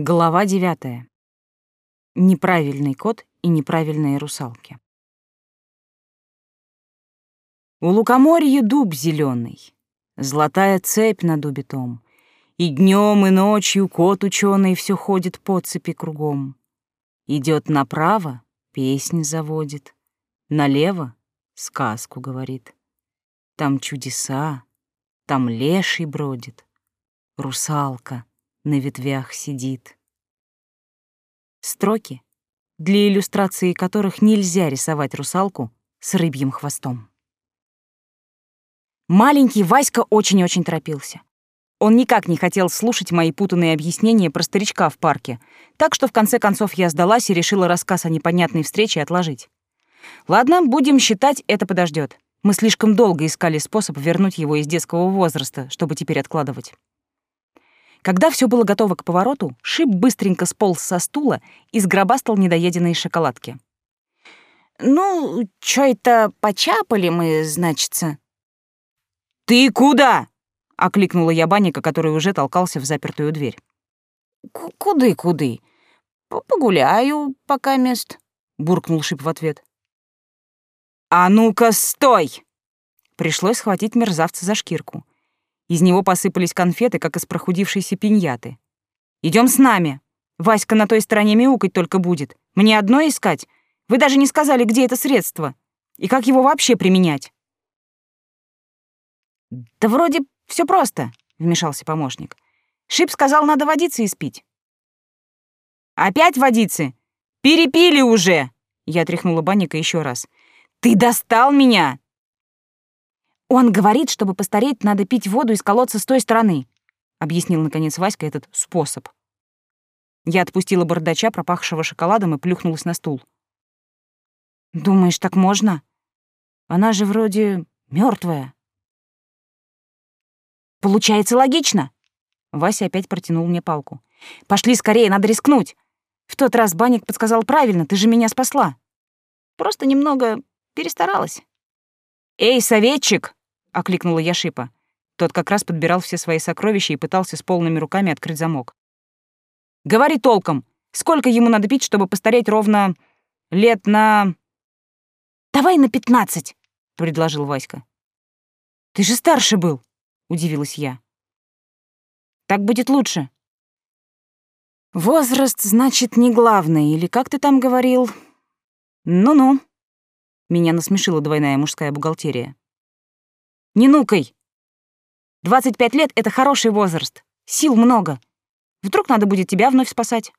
Глава девятая. Неправильный кот и неправильные русалки. У лукоморья дуб зеленый, золотая цепь на дубе том, и днем и ночью кот ученый все ходит по цепи кругом. Идет направо, песни заводит, налево сказку говорит. Там чудеса, там леший бродит, русалка на ветвях сидит. Строки, для иллюстрации которых нельзя рисовать русалку с рыбьим хвостом. Маленький Васька очень-очень торопился. Он никак не хотел слушать мои путанные объяснения про старичка в парке, так что в конце концов я сдалась и решила рассказ о непонятной встрече отложить. Ладно, будем считать, это подождет. Мы слишком долго искали способ вернуть его из детского возраста, чтобы теперь откладывать. Когда все было готово к повороту, Шип быстренько сполз со стула и сгробастал недоеденные шоколадки. «Ну, чё это почапали мы, значится?» «Ты куда?» — окликнула я Банника, который уже толкался в запертую дверь. «Куды-куды? Погуляю, пока мест», — буркнул Шип в ответ. «А ну-ка, стой!» Пришлось схватить мерзавца за шкирку. Из него посыпались конфеты, как из прохудившейся пиньяты. Идем с нами. Васька на той стороне мяукать только будет. Мне одно искать? Вы даже не сказали, где это средство. И как его вообще применять?» «Да вроде все просто», — вмешался помощник. «Шип сказал, надо водиться и спить». «Опять водицы? Перепили уже!» Я тряхнула банника еще раз. «Ты достал меня!» «Он говорит, чтобы постареть, надо пить воду из колодца с той стороны», — объяснил, наконец, Васька этот способ. Я отпустила бардача, пропахшего шоколадом, и плюхнулась на стул. «Думаешь, так можно? Она же вроде мертвая. «Получается логично!» Вася опять протянул мне палку. «Пошли скорее, надо рискнуть! В тот раз Банник подсказал правильно, ты же меня спасла. Просто немного перестаралась». «Эй, советчик!» — окликнула я Шипа. Тот как раз подбирал все свои сокровища и пытался с полными руками открыть замок. «Говори толком! Сколько ему надо пить, чтобы постареть ровно лет на...» «Давай на пятнадцать!» — предложил Васька. «Ты же старше был!» — удивилась я. «Так будет лучше». «Возраст, значит, не главный, или как ты там говорил?» «Ну-ну», — меня насмешила двойная мужская бухгалтерия. Не нукай. 25 лет — это хороший возраст. Сил много. Вдруг надо будет тебя вновь спасать.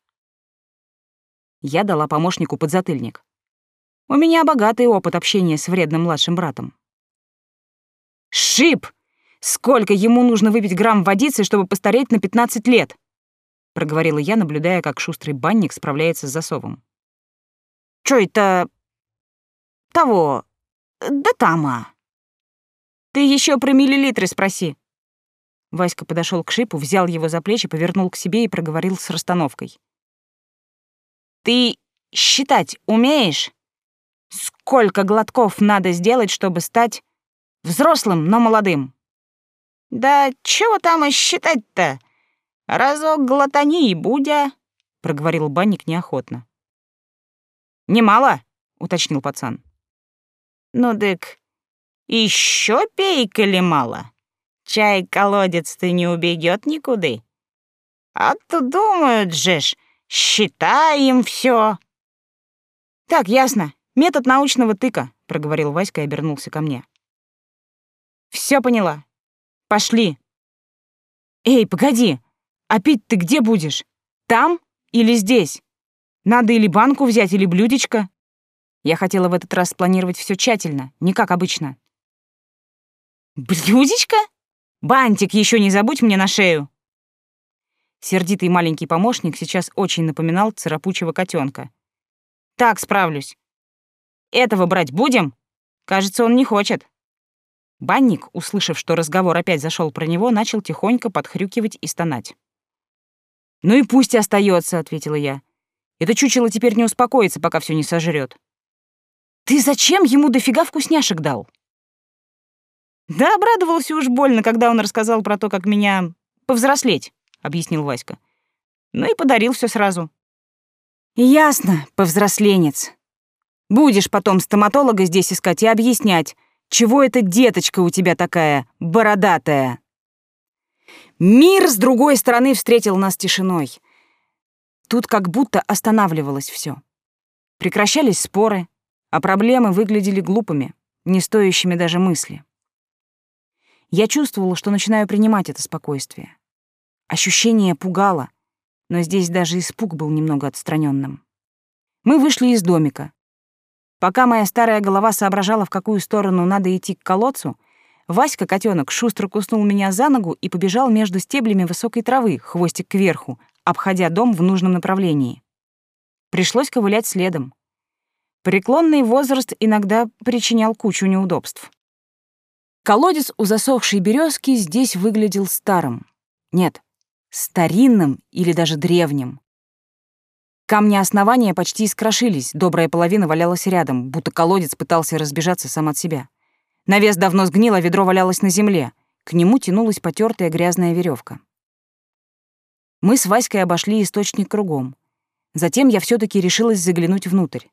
Я дала помощнику подзатыльник. У меня богатый опыт общения с вредным младшим братом. «Шип! Сколько ему нужно выпить грамм водицы, чтобы постареть на 15 лет?» — проговорила я, наблюдая, как шустрый банник справляется с засовом. «Чё это... того... да тама?» Ты еще про миллилитры спроси. Васька подошел к шипу, взял его за плечи, повернул к себе и проговорил с расстановкой. Ты считать умеешь? Сколько глотков надо сделать, чтобы стать взрослым, но молодым? Да чего там и считать-то? Разок глотани и будя, проговорил банник неохотно. Немало, уточнил пацан. Ну дык, еще пей, ли мало. Чай колодец ты не убегет никуда. А то думают же ж, считаем все. Так, ясно. Метод научного тыка, проговорил Васька и обернулся ко мне. Все поняла. Пошли. Эй, погоди. А пить ты где будешь? Там или здесь? Надо или банку взять, или блюдечко. Я хотела в этот раз спланировать все тщательно, не как обычно. «Блюдечко? Бантик еще не забудь мне на шею!» Сердитый маленький помощник сейчас очень напоминал царапучего котенка. «Так справлюсь. Этого брать будем? Кажется, он не хочет». Банник, услышав, что разговор опять зашел про него, начал тихонько подхрюкивать и стонать. «Ну и пусть остается, ответила я. «Это чучело теперь не успокоится, пока все не сожрет. «Ты зачем ему дофига вкусняшек дал?» Да обрадовался уж больно, когда он рассказал про то, как меня повзрослеть, объяснил Васька. Ну и подарил все сразу. Ясно, повзросленец. Будешь потом стоматолога здесь искать и объяснять, чего эта деточка у тебя такая бородатая. Мир с другой стороны встретил нас тишиной. Тут как будто останавливалось все. Прекращались споры, а проблемы выглядели глупыми, не стоящими даже мысли. Я чувствовала, что начинаю принимать это спокойствие. Ощущение пугало, но здесь даже испуг был немного отстраненным. Мы вышли из домика. Пока моя старая голова соображала, в какую сторону надо идти к колодцу, Васька, котенок, шустро куснул меня за ногу и побежал между стеблями высокой травы, хвостик кверху, обходя дом в нужном направлении. Пришлось ковылять следом. Преклонный возраст иногда причинял кучу неудобств. Колодец у засохшей березки здесь выглядел старым. Нет, старинным или даже древним. Камни основания почти искрошились, добрая половина валялась рядом, будто колодец пытался разбежаться сам от себя. Навес давно сгнил, а ведро валялось на земле. К нему тянулась потертая грязная веревка. Мы с Васькой обошли источник кругом. Затем я все таки решилась заглянуть внутрь.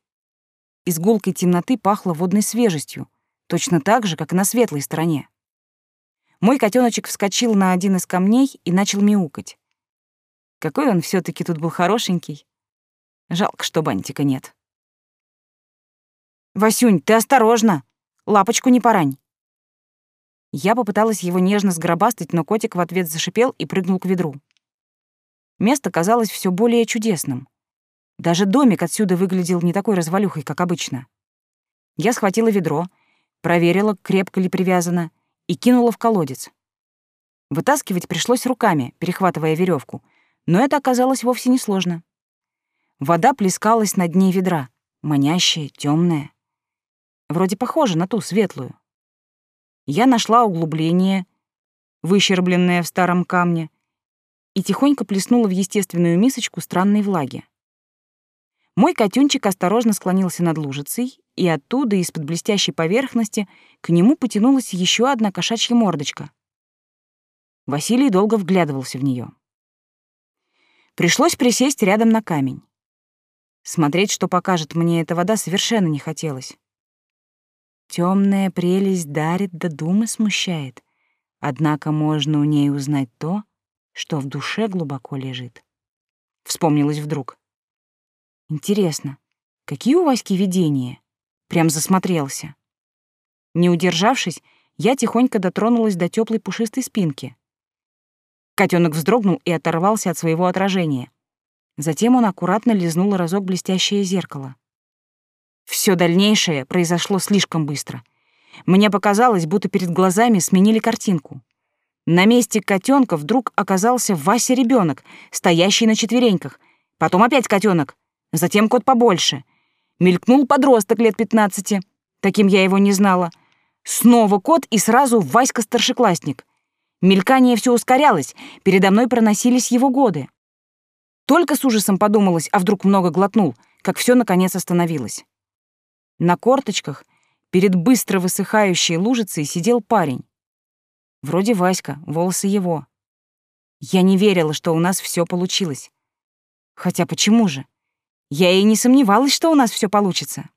Из гулкой темноты пахло водной свежестью, точно так же, как и на светлой стороне. Мой котеночек вскочил на один из камней и начал мяукать. Какой он все таки тут был хорошенький. Жалко, что бантика нет. «Васюнь, ты осторожно! Лапочку не порань!» Я попыталась его нежно сгробастать, но котик в ответ зашипел и прыгнул к ведру. Место казалось все более чудесным. Даже домик отсюда выглядел не такой развалюхой, как обычно. Я схватила ведро, проверила, крепко ли привязано, и кинула в колодец. Вытаскивать пришлось руками, перехватывая веревку, но это оказалось вовсе не сложно. Вода плескалась на дне ведра, манящая, темная. Вроде похожа на ту светлую. Я нашла углубление, выщербленное в старом камне, и тихонько плеснула в естественную мисочку странной влаги. Мой котенчик осторожно склонился над лужицей, и оттуда, из-под блестящей поверхности, к нему потянулась еще одна кошачья мордочка. Василий долго вглядывался в нее. Пришлось присесть рядом на камень. Смотреть, что покажет мне эта вода, совершенно не хотелось. Темная прелесть дарит да думы смущает, однако можно у ней узнать то, что в душе глубоко лежит. Вспомнилось вдруг. Интересно, какие у Васьки видения? Прям засмотрелся. Не удержавшись, я тихонько дотронулась до теплой пушистой спинки. Котенок вздрогнул и оторвался от своего отражения. Затем он аккуратно лизнул разок блестящее зеркало. Все дальнейшее произошло слишком быстро. Мне показалось, будто перед глазами сменили картинку. На месте котенка вдруг оказался Вася ребенок, стоящий на четвереньках. Потом опять котенок, затем кот побольше. Мелькнул подросток лет пятнадцати. Таким я его не знала. Снова кот и сразу Васька-старшеклассник. Мелькание все ускорялось, передо мной проносились его годы. Только с ужасом подумалось, а вдруг много глотнул, как все наконец остановилось. На корточках перед быстро высыхающей лужицей сидел парень. Вроде Васька, волосы его. Я не верила, что у нас все получилось. Хотя почему же? Я и не сомневалась, что у нас все получится.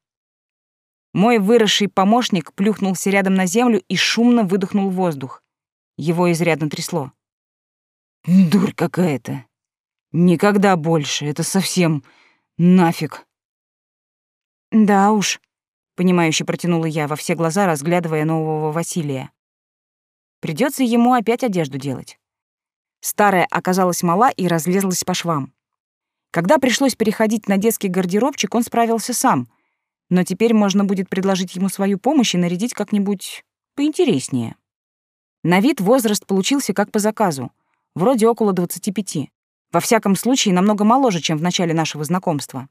Мой выросший помощник плюхнулся рядом на землю и шумно выдохнул воздух. Его изрядно трясло. «Дурь какая-то! Никогда больше! Это совсем нафиг!» «Да уж», — понимающе протянула я во все глаза, разглядывая нового Василия. Придется ему опять одежду делать. Старая оказалась мала и разлезлась по швам. Когда пришлось переходить на детский гардеробчик, он справился сам, но теперь можно будет предложить ему свою помощь и нарядить как-нибудь поинтереснее. На вид возраст получился как по заказу, вроде около 25. Во всяком случае, намного моложе, чем в начале нашего знакомства.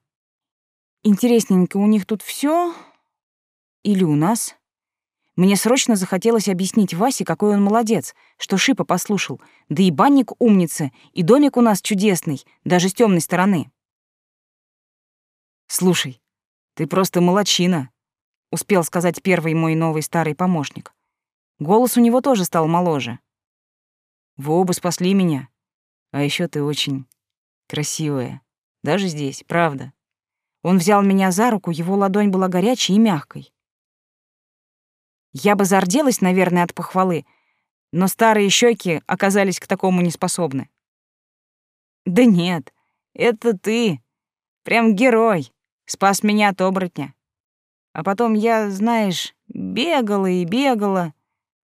Интересненько у них тут все или у нас? Мне срочно захотелось объяснить Васе, какой он молодец, что Шипа послушал. Да и банник умница, и домик у нас чудесный, даже с темной стороны. «Слушай, ты просто молочина», — успел сказать первый мой новый старый помощник. Голос у него тоже стал моложе. «Вы оба спасли меня. А еще ты очень Красивая. Даже здесь, правда. Он взял меня за руку, его ладонь была горячей и мягкой. Я бы зарделась, наверное, от похвалы, но старые щеки оказались к такому неспособны. Да нет, это ты. Прям герой. Спас меня от оборотня. А потом я, знаешь, бегала и бегала,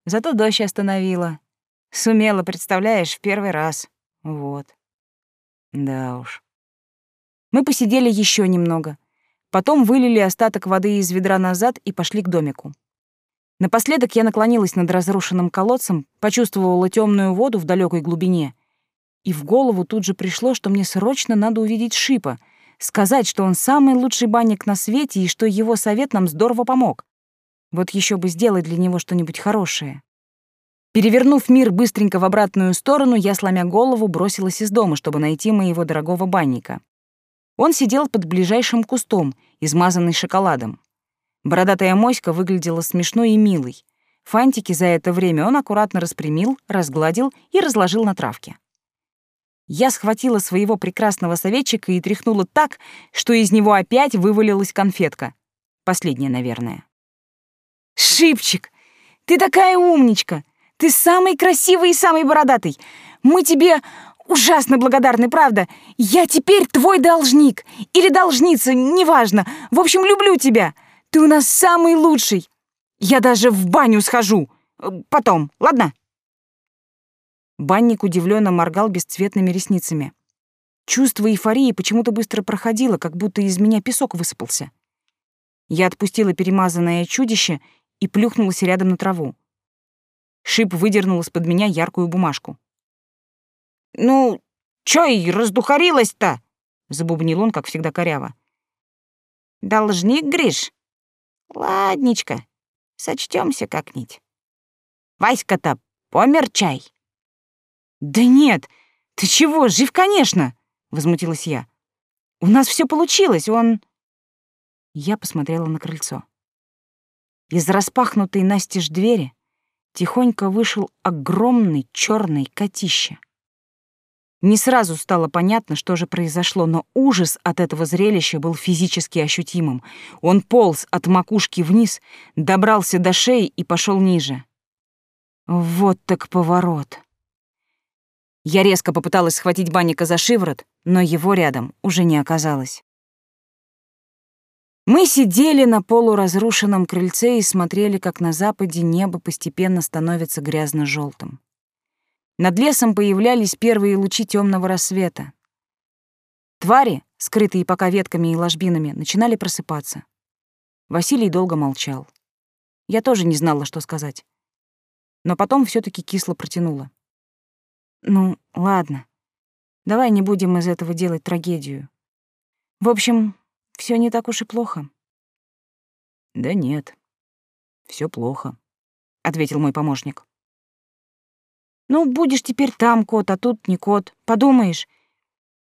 зато дождь остановила. Сумела, представляешь, в первый раз. Вот. Да уж. Мы посидели еще немного. Потом вылили остаток воды из ведра назад и пошли к домику. Напоследок я наклонилась над разрушенным колодцем, почувствовала темную воду в далекой глубине. И в голову тут же пришло, что мне срочно надо увидеть Шипа, сказать, что он самый лучший банник на свете и что его совет нам здорово помог. Вот еще бы сделать для него что-нибудь хорошее. Перевернув мир быстренько в обратную сторону, я, сломя голову, бросилась из дома, чтобы найти моего дорогого банника. Он сидел под ближайшим кустом, измазанный шоколадом. Бородатая моська выглядела смешной и милой. Фантики за это время он аккуратно распрямил, разгладил и разложил на травке. Я схватила своего прекрасного советчика и тряхнула так, что из него опять вывалилась конфетка. Последняя, наверное. «Шипчик, ты такая умничка! Ты самый красивый и самый бородатый! Мы тебе ужасно благодарны, правда? Я теперь твой должник! Или должница, неважно! В общем, люблю тебя! Ты у нас самый лучший. Я даже в баню схожу. Потом, ладно?» Банник удивленно моргал бесцветными ресницами. Чувство эйфории почему-то быстро проходило, как будто из меня песок высыпался. Я отпустила перемазанное чудище и плюхнулась рядом на траву. Шип выдернул из-под меня яркую бумажку. «Ну, чё и раздухарилась-то?» — забубнил он, как всегда коряво. «Должник, Гриш?» Ладничко, сочтёмся как-нибудь. Васька-то помер чай. Да нет, ты чего, жив, конечно, возмутилась я. У нас все получилось, он... Я посмотрела на крыльцо. Из распахнутой настежь двери тихонько вышел огромный черный котище. Не сразу стало понятно, что же произошло, но ужас от этого зрелища был физически ощутимым. Он полз от макушки вниз, добрался до шеи и пошел ниже. Вот так поворот. Я резко попыталась схватить Банника за шиворот, но его рядом уже не оказалось. Мы сидели на полуразрушенном крыльце и смотрели, как на западе небо постепенно становится грязно желтым над лесом появлялись первые лучи темного рассвета. Твари, скрытые пока ветками и ложбинами, начинали просыпаться. Василий долго молчал. Я тоже не знала, что сказать. Но потом все таки кисло протянула. «Ну, ладно. Давай не будем из этого делать трагедию. В общем, все не так уж и плохо». «Да нет, все плохо», — ответил мой помощник. Ну, будешь теперь там кот, а тут не кот. Подумаешь.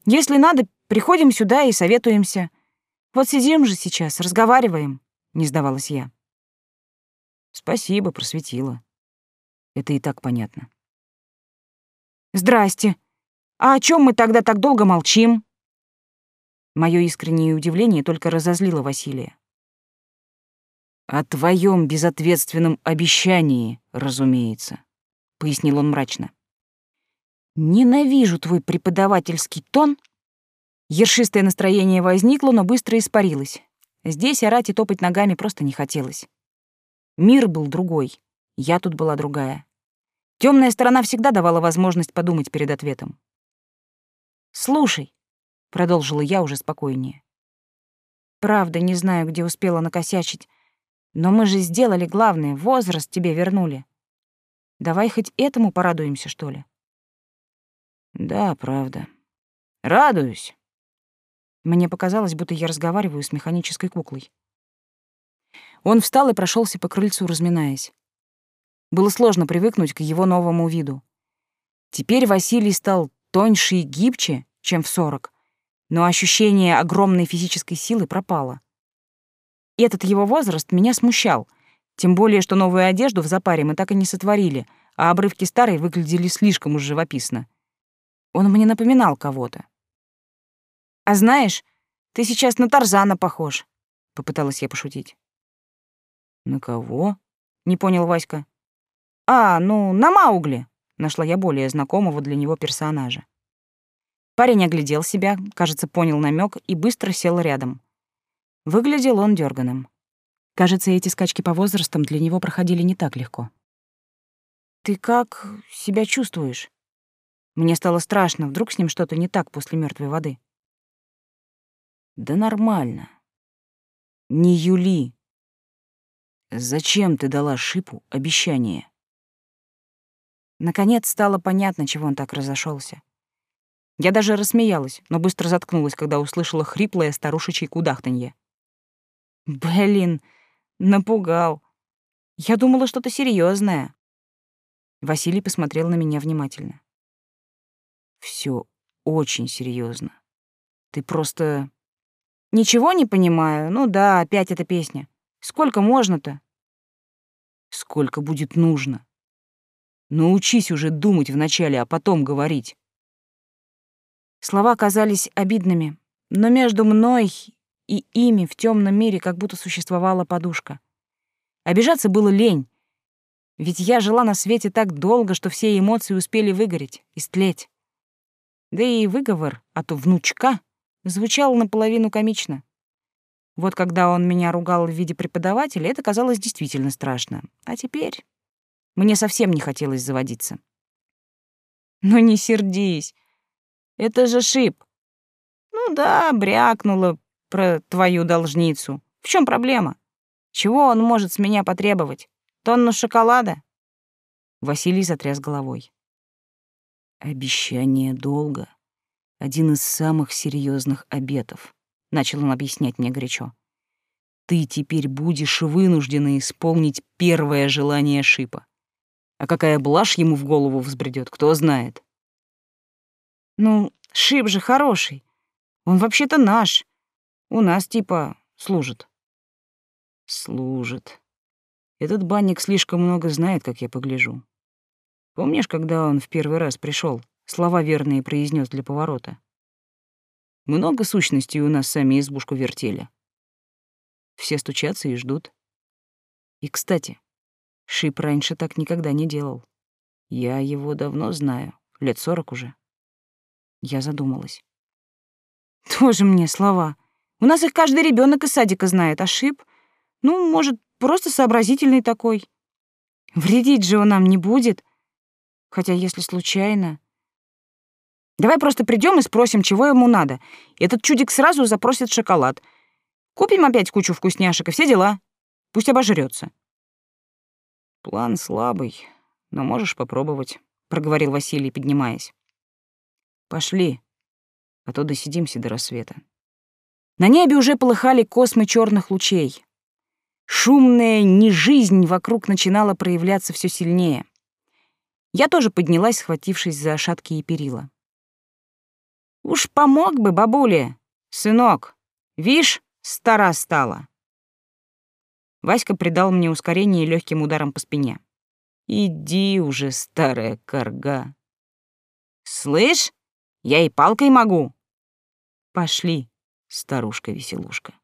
Если надо, приходим сюда и советуемся. Вот сидим же сейчас, разговариваем, не сдавалась я. Спасибо, просветила. Это и так понятно. Здрасте. А о чем мы тогда так долго молчим? Мое искреннее удивление только разозлило Василия. О твоем безответственном обещании, разумеется пояснил он мрачно. Ненавижу твой преподавательский тон. Ершистое настроение возникло, но быстро испарилось. Здесь орать и топать ногами просто не хотелось. Мир был другой, я тут была другая. Темная сторона всегда давала возможность подумать перед ответом. «Слушай», — продолжила я уже спокойнее. «Правда, не знаю, где успела накосячить, но мы же сделали главное, возраст тебе вернули. Давай хоть этому порадуемся, что ли. Да, правда. Радуюсь. Мне показалось, будто я разговариваю с механической куклой. Он встал и прошелся по крыльцу, разминаясь. Было сложно привыкнуть к его новому виду. Теперь Василий стал тоньше и гибче, чем в сорок, но ощущение огромной физической силы пропало. Этот его возраст меня смущал, тем более, что новую одежду в запаре мы так и не сотворили, а обрывки старой выглядели слишком уж живописно. Он мне напоминал кого-то. А знаешь, ты сейчас на Тарзана похож, попыталась я пошутить. На кого? Не понял Васька. А, ну, на Маугли, нашла я более знакомого для него персонажа. Парень оглядел себя, кажется, понял намек и быстро сел рядом. Выглядел он дерганым. Кажется, эти скачки по возрастам для него проходили не так легко. «Ты как себя чувствуешь?» Мне стало страшно, вдруг с ним что-то не так после мертвой воды. «Да нормально. Не Юли. Зачем ты дала Шипу обещание?» Наконец стало понятно, чего он так разошелся. Я даже рассмеялась, но быстро заткнулась, когда услышала хриплое старушечье кудахтанье. Блин, напугал. Я думала, что-то серьезное. Василий посмотрел на меня внимательно. Все очень серьезно. Ты просто... Ничего не понимаю. Ну да, опять эта песня. Сколько можно-то? Сколько будет нужно. Научись уже думать вначале, а потом говорить. Слова казались обидными, но между мной и ими в темном мире как будто существовала подушка. Обижаться было лень, ведь я жила на свете так долго, что все эмоции успели выгореть, истлеть. Да и выговор от внучка звучал наполовину комично. Вот когда он меня ругал в виде преподавателя, это казалось действительно страшно. А теперь мне совсем не хотелось заводиться. «Ну не сердись, это же шип. Ну да, брякнула про твою должницу. В чем проблема? Чего он может с меня потребовать? Тонну шоколада?» Василий затряс головой. «Обещание долга — один из самых серьезных обетов», — начал он объяснять мне горячо. «Ты теперь будешь вынуждена исполнить первое желание Шипа. А какая блажь ему в голову взбредет, кто знает». «Ну, Шип же хороший. Он вообще-то наш. У нас типа служит». «Служит», этот банник слишком много знает, как я погляжу. Помнишь, когда он в первый раз пришел, слова верные произнес для поворота? Много сущностей у нас сами избушку вертели. Все стучатся и ждут. И, кстати, Шип раньше так никогда не делал. Я его давно знаю, лет сорок уже. Я задумалась. Тоже мне слова. У нас их каждый ребенок из садика знает, Шип, ну, может, Просто сообразительный такой. Вредить же он нам не будет. Хотя если случайно... Давай просто придем и спросим, чего ему надо. Этот чудик сразу запросит шоколад. Купим опять кучу вкусняшек и все дела. Пусть обожрется. План слабый, но можешь попробовать, проговорил Василий, поднимаясь. Пошли, а то досидимся до рассвета. На небе уже полыхали космы черных лучей. Шумная нежизнь вокруг начинала проявляться все сильнее. Я тоже поднялась, схватившись за шаткие перила. «Уж помог бы, бабуле, сынок. Вишь, стара стала». Васька придал мне ускорение легким ударом по спине. «Иди уже, старая корга». «Слышь, я и палкой могу». «Пошли, старушка-веселушка».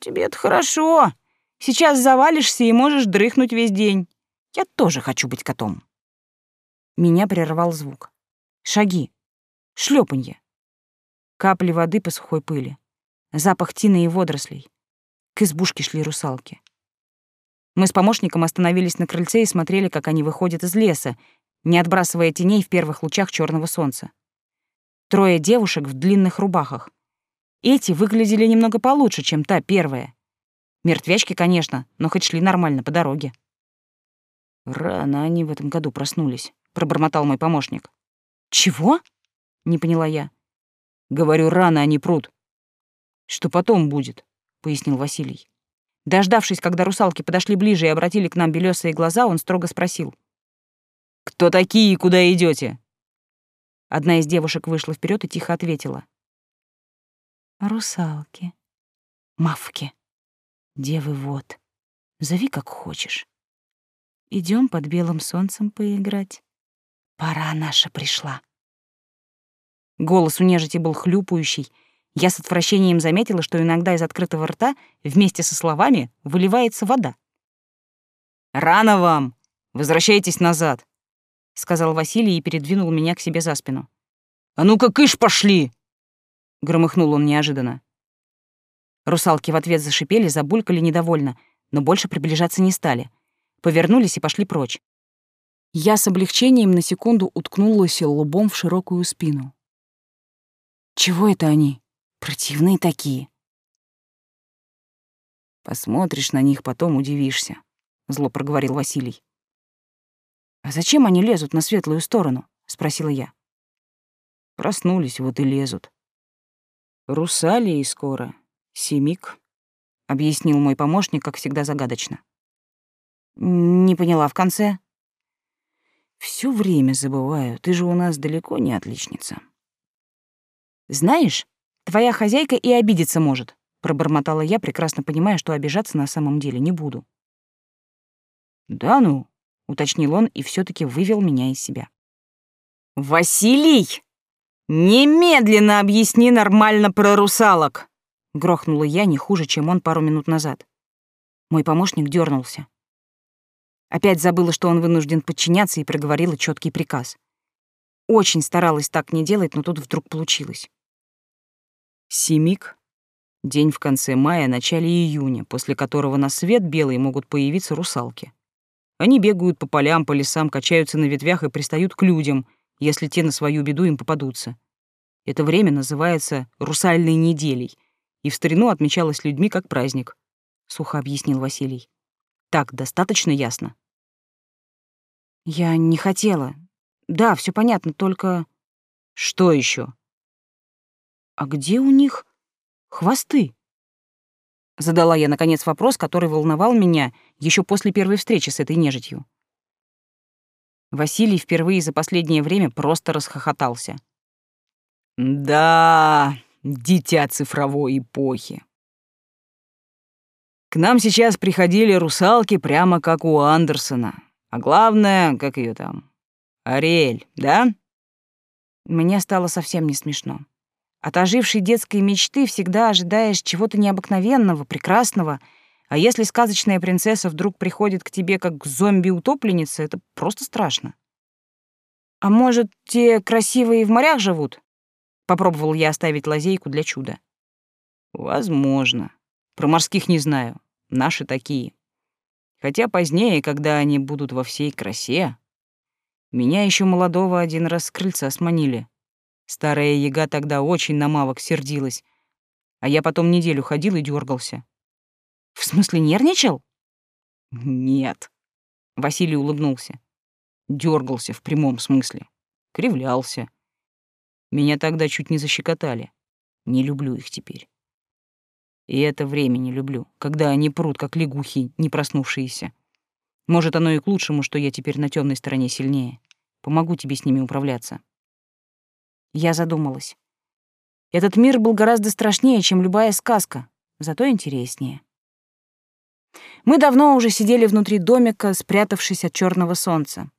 Тебе-то хорошо. Сейчас завалишься и можешь дрыхнуть весь день. Я тоже хочу быть котом. Меня прервал звук. Шаги. Шлепанье. Капли воды по сухой пыли. Запах тины и водорослей. К избушке шли русалки. Мы с помощником остановились на крыльце и смотрели, как они выходят из леса, не отбрасывая теней в первых лучах черного солнца. Трое девушек в длинных рубахах. Эти выглядели немного получше, чем та первая. Мертвячки, конечно, но хоть шли нормально по дороге. «Рано они в этом году проснулись», — пробормотал мой помощник. «Чего?» — не поняла я. «Говорю, рано они прут». «Что потом будет?» — пояснил Василий. Дождавшись, когда русалки подошли ближе и обратили к нам белесые глаза, он строго спросил. «Кто такие и куда идете? Одна из девушек вышла вперед и тихо ответила. Русалки, мавки, девы вот. Зови как хочешь. Идем под белым солнцем поиграть. Пора наша пришла. Голос у нежити был хлюпающий. Я с отвращением заметила, что иногда из открытого рта вместе со словами выливается вода. «Рано вам! Возвращайтесь назад!» — сказал Василий и передвинул меня к себе за спину. «А ну-ка, кыш, пошли!» — громыхнул он неожиданно. Русалки в ответ зашипели, забулькали недовольно, но больше приближаться не стали. Повернулись и пошли прочь. Я с облегчением на секунду уткнулась лбом в широкую спину. Чего это они? Противные такие. Посмотришь на них, потом удивишься, зло проговорил Василий. А зачем они лезут на светлую сторону? спросила я. Проснулись, вот и лезут. Русалии скоро, семик, объяснил мой помощник, как всегда загадочно. Не поняла в конце. Всё время забываю, ты же у нас далеко не отличница. Знаешь, твоя хозяйка и обидеться может, пробормотала я, прекрасно понимая, что обижаться на самом деле не буду. Да ну, уточнил он и все таки вывел меня из себя. Василий, немедленно объясни нормально про русалок, грохнула я не хуже, чем он пару минут назад. Мой помощник дернулся. Опять забыла, что он вынужден подчиняться, и проговорила четкий приказ. Очень старалась так не делать, но тут вдруг получилось. Семик — день в конце мая, начале июня, после которого на свет белый могут появиться русалки. Они бегают по полям, по лесам, качаются на ветвях и пристают к людям, если те на свою беду им попадутся. Это время называется «русальной неделей», и в старину отмечалось людьми как праздник, — сухо объяснил Василий. Так, достаточно ясно? Я не хотела. Да, все понятно, только... Что еще? А где у них хвосты? Задала я, наконец, вопрос, который волновал меня еще после первой встречи с этой нежитью. Василий впервые за последнее время просто расхохотался. «Да, дитя цифровой эпохи. К нам сейчас приходили русалки прямо как у Андерсона. А главное, как ее там, Ариэль, да?» Мне стало совсем не смешно. От ожившей детской мечты всегда ожидаешь чего-то необыкновенного, прекрасного, а если сказочная принцесса вдруг приходит к тебе как зомби-утопленница, это просто страшно. «А может, те красивые в морях живут?» Попробовал я оставить лазейку для чуда. «Возможно. Про морских не знаю. Наши такие. Хотя позднее, когда они будут во всей красе... Меня еще молодого один раз с крыльца сманили. Старая яга тогда очень на мавок сердилась, а я потом неделю ходил и дергался. В смысле, нервничал? Нет. Василий улыбнулся. Дергался в прямом смысле. Кривлялся. Меня тогда чуть не защекотали. Не люблю их теперь. И это время не люблю, когда они прут, как лягухи, не проснувшиеся. Может, оно и к лучшему, что я теперь на темной стороне сильнее. Помогу тебе с ними управляться. Я задумалась. Этот мир был гораздо страшнее, чем любая сказка, зато интереснее. Мы давно уже сидели внутри домика, спрятавшись от черного солнца.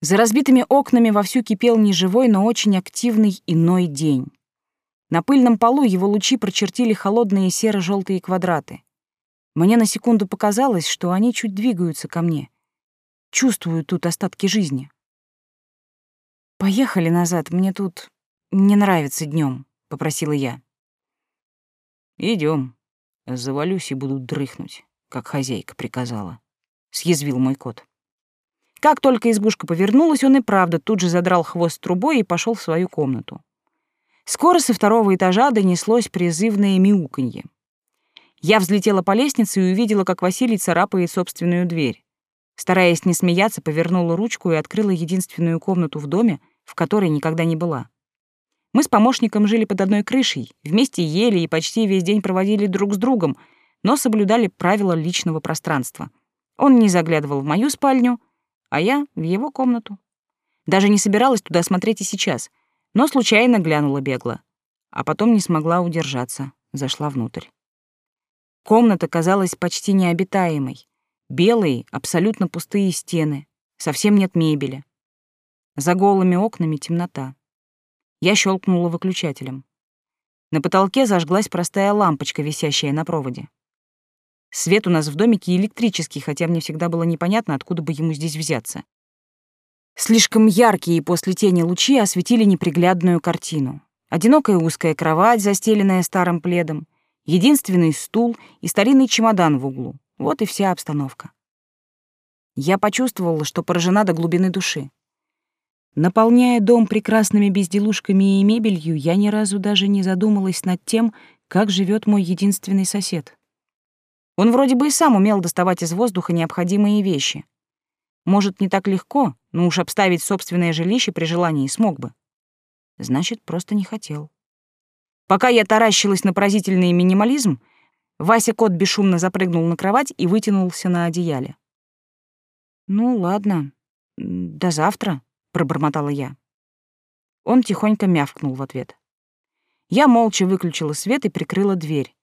За разбитыми окнами вовсю кипел неживой, но очень активный иной день. На пыльном полу его лучи прочертили холодные серо желтые квадраты. Мне на секунду показалось, что они чуть двигаются ко мне. Чувствую тут остатки жизни. «Поехали назад, мне тут не нравится днем, попросила я. Идем. Завалюсь и буду дрыхнуть, как хозяйка приказала. Съязвил мой кот. Как только избушка повернулась, он и правда тут же задрал хвост трубой и пошел в свою комнату. Скоро со второго этажа донеслось призывное мяуканье. Я взлетела по лестнице и увидела, как Василий царапает собственную дверь. Стараясь не смеяться, повернула ручку и открыла единственную комнату в доме, в которой никогда не была. Мы с помощником жили под одной крышей, вместе ели и почти весь день проводили друг с другом, но соблюдали правила личного пространства. Он не заглядывал в мою спальню, а я — в его комнату. Даже не собиралась туда смотреть и сейчас, но случайно глянула бегло. А потом не смогла удержаться, зашла внутрь. Комната казалась почти необитаемой. Белые, абсолютно пустые стены, совсем нет мебели. За голыми окнами темнота. Я щелкнула выключателем. На потолке зажглась простая лампочка, висящая на проводе. Свет у нас в домике электрический, хотя мне всегда было непонятно, откуда бы ему здесь взяться. Слишком яркие после тени лучи осветили неприглядную картину. Одинокая узкая кровать, застеленная старым пледом, единственный стул и старинный чемодан в углу. Вот и вся обстановка. Я почувствовала, что поражена до глубины души. Наполняя дом прекрасными безделушками и мебелью, я ни разу даже не задумалась над тем, как живет мой единственный сосед. Он вроде бы и сам умел доставать из воздуха необходимые вещи. Может, не так легко, но уж обставить собственное жилище при желании смог бы. Значит, просто не хотел. Пока я таращилась на поразительный минимализм, Вася кот бесшумно запрыгнул на кровать и вытянулся на одеяле. «Ну, ладно, до завтра», — пробормотала я. Он тихонько мявкнул в ответ. Я молча выключила свет и прикрыла дверь,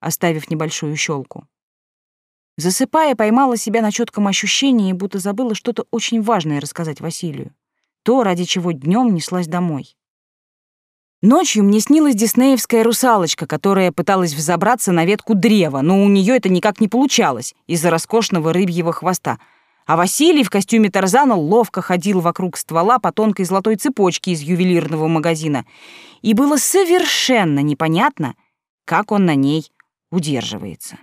оставив небольшую щелку. Засыпая, поймала себя на четком ощущении, будто забыла что-то очень важное рассказать Василию. То, ради чего днем неслась домой. Ночью мне снилась диснеевская русалочка, которая пыталась взобраться на ветку древа, но у нее это никак не получалось из-за роскошного рыбьего хвоста. А Василий в костюме Тарзана ловко ходил вокруг ствола по тонкой золотой цепочке из ювелирного магазина. И было совершенно непонятно, как он на ней удерживается.